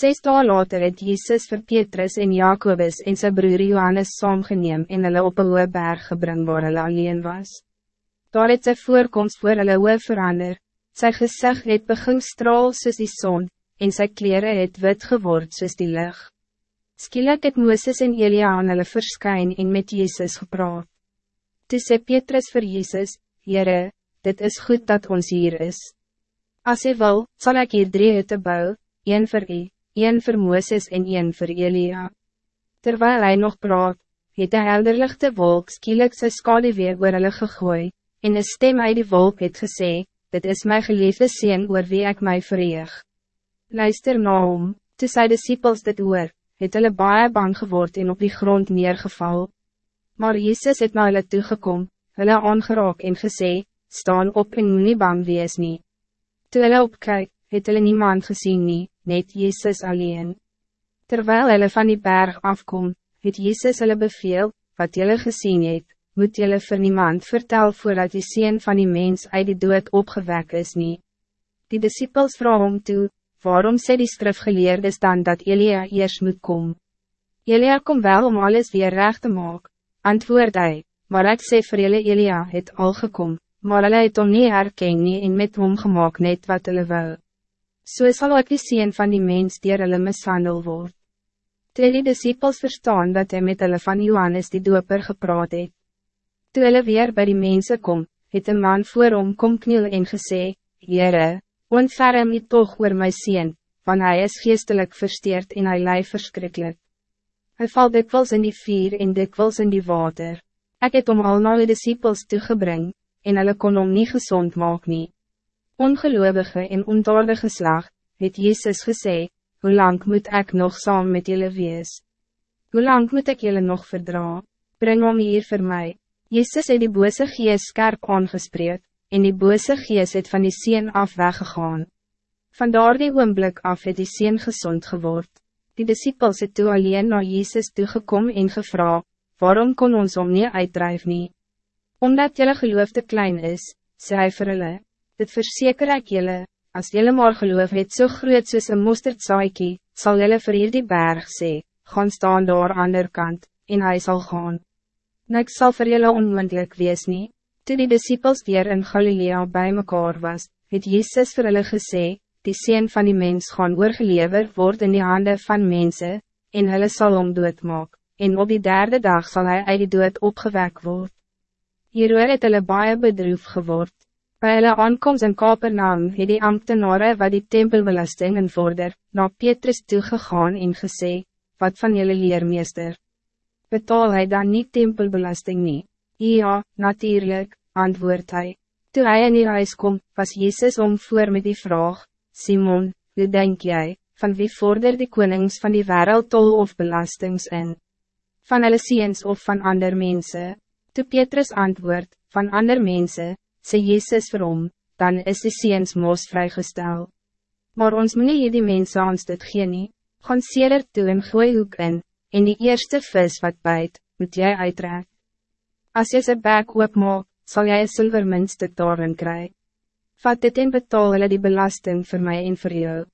Zes dagen later het Jezus vir Petrus en Jacobus en sy broer Johannes saamgeneem en hulle op een hoë berg gebring waar hulle alleen was. Daar het sy voorkomst voor hulle hoë verander, sy gezicht het begin straal soos die zon, en sy kleren het wit geword soos die lucht. Skielik het Mooses en Elia aan hulle verskyn en met Jezus gepraat. Toe sê Petrus vir Jezus, Heere, dit is goed dat ons hier is. Als hy wil, zal ik hier drie hutte bou, een voor u, een voor Mooses en een voor Elia. Terwijl hij nog praat, het de helderlichte wolk skielik sy skade weer oor hulle gegooi, en een stem uit die wolk het gesê, dit is mijn geliefde sien oor wie ik mij verreeg. Luister na hom, toe sy disciples dit oor, het hulle baie bang geword en op die grond neergeval. Maar Jezus het na hulle toegekom, hulle aangeraak en gesê, staan op en moet nie bang wees nie. Toe hulle opkyk, het hulle niemand gezien nie, net Jezus alleen. Terwijl hulle van die berg afkom, het Jezus hulle beveel, wat julle gezien het, moet julle vir niemand vertel voordat die sien van die mens uit die dood opgewek is nie. Die disciples vraag om toe, waarom sê die skrifgeleerdes dan dat Elia eers moet kom? Elia kom wel om alles weer recht te maak, antwoord hy, maar ik sê vir julle Elia het al gekom, maar hulle het hom nie herken nie en met hom gemaak net wat hulle wil. So sal ook die sien van die mens dier hulle mishandel word. Toe die disciples verstaan dat hij met hulle van Johannes die doper gepraat het. Toe hulle weer bij die mensen kom, het een man voor hom kom kniel en gesê, Heere, ontferm nie toch oor my sien, want hij is geestelijk versteerd en hy lei verschrikkelijk. Hij valt dikwijls in die vier en dikwijls in die water. Ik het om al na die disciples toegebring, en hulle kon hom nie gezond maak nie. Ongeloovige en ontaardige slag, het Jezus gesê, hoe lang moet ik nog saam met jullie wees? Hoe lang moet ik jullie nog verdra? Breng hom hier voor mij. Jezus het die bose gees skerp aangespreek, en die bose gees het van die sien af weggegaan. Vandaar die oomblik af het die sien gezond geword. Die disciples het toe alleen naar Jezus toegekom en gevra, waarom kon ons om nie uitdrijf nie? Omdat jelle geloof te klein is, sê hy vir hulle, dit verseker ek jylle, as jylle maar geloof het so groot soos een mosterdsaaikie, sal jylle vir hier die berg sê, gaan staan daar aan der kant, en hij zal gaan. Niks zal vir jylle onmiddellik wees nie, Toe die disciples weer in Galilea bij mekaar was, het Jezus vir hulle gesê, die sien van die mens gaan oorgelever word in die handen van mensen, en hulle sal om doodmaak, en op die derde dag zal hij uit die dood opgewek word. Hieroor het hulle baie bedroef geword. Bij hulle aankomst in Kapernaam het die ambtenare wat die tempelbelasting invorder, na Petrus toegegaan en gesê, wat van jullie leermeester? Betaal hij dan niet tempelbelasting niet? Ja, natuurlijk, antwoord hij. Toen hij in die huis kom, was Jezus om voor met die vraag, Simon, hoe denk jij, van wie vorder die konings van die wereld tol of belastings in? Van hulle ziens of van ander mensen? Toen Petrus antwoord, van ander mensen, sê Jezus vir hom, dan is die ziens moos vrygestel. Maar ons moet nie die mense ons dit gee nie, gaan seder toe en gooi hoek in, en die eerste vis wat bijt, moet jij uitrek. Als je ze bek oopmaak, zal jij een zilvermuntstuk daarin krijgen. Vat dit in betaal hulle die belasting voor mij en voor jou.